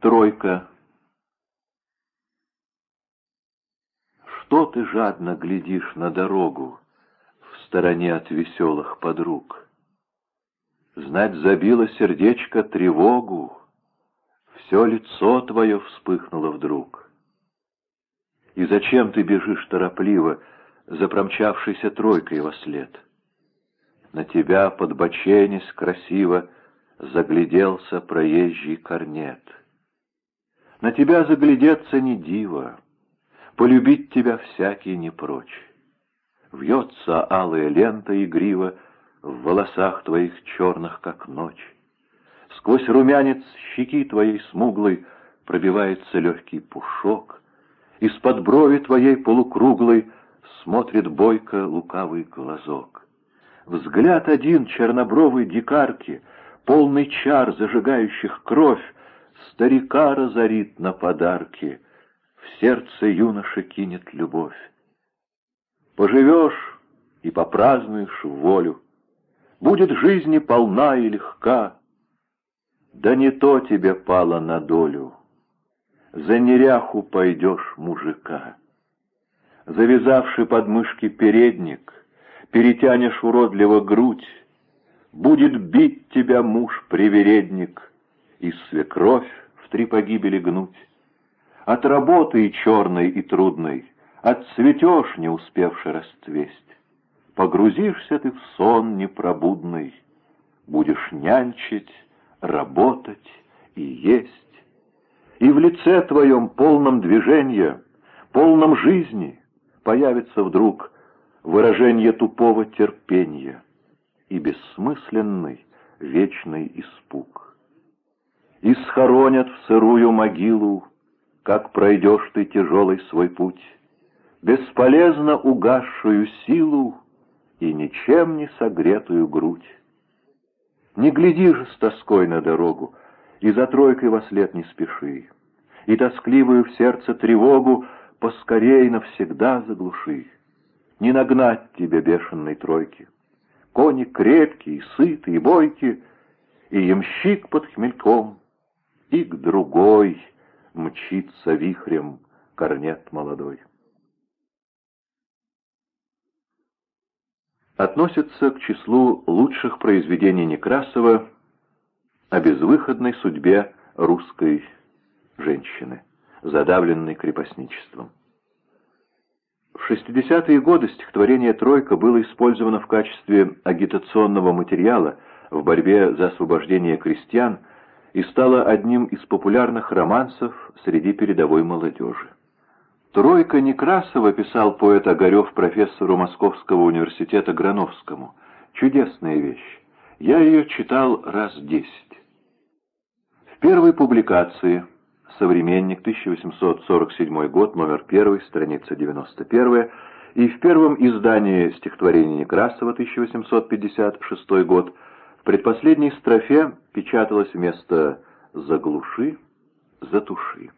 Тройка. Что ты жадно глядишь на дорогу в стороне от веселых подруг? Знать, забило сердечко тревогу, все лицо твое вспыхнуло вдруг. И зачем ты бежишь торопливо за промчавшейся тройкой во след? На тебя, подбоченясь красиво, загляделся проезжий корнет. На тебя заглядеться не диво, полюбить тебя всякий не прочь. Вьется алая лента игриво в волосах твоих черных, как ночь. Сквозь румянец щеки твоей смуглой пробивается легкий пушок. Из-под брови твоей полукруглой смотрит бойко лукавый глазок. Взгляд один чернобровой дикарки, полный чар, зажигающих кровь, старика разорит на подарки, в сердце юноши кинет любовь. Поживешь и попразднуешь волю, будет жизни полна и легка, да не то тебе пало на долю, за неряху пойдешь мужика. Завязавший подмышки передник, перетянешь уродливо грудь, будет бить тебя муж-привередник и свекровь в три погибели гнуть. От работы черной, и трудной отцветешь, не успевши расцвесть. Погрузишься ты в сон непробудный, будешь нянчить, работать и есть. И в лице твоем полном движения, полном жизни появится вдруг выражение тупого терпения и бессмысленный вечный испуг. И схоронят в сырую могилу, как пройдешь ты тяжелый свой путь, бесполезно угасшую силу и ничем не согретую грудь. Не гляди же с тоской на дорогу, и за тройкой во след не спеши, и тоскливую в сердце тревогу поскорей навсегда заглуши. Не нагнать тебе бешеной тройки. Кони крепкие, сытые, бойкие, и ямщик под хмельком, и к другой мчится вихрем корнет молодой. относится к числу лучших произведений Некрасова о безвыходной судьбе русской женщины, задавленной крепостничеством. В 60-е годы стихотворение «Тройка» было использовано в качестве агитационного материала в борьбе за освобождение крестьян и стало одним из популярных романсов среди передовой молодежи. «Тройка Некрасова», — писал поэт Огарев профессору Московского университета Грановскому. «Чудесная вещь. Я ее читал раз десять». В первой публикации «Современник», 1847 год, номер 1, страница 91, и в первом издании стихотворения Некрасова, 1856 год, в предпоследней строфе печаталось вместо «заглуши» «затуши».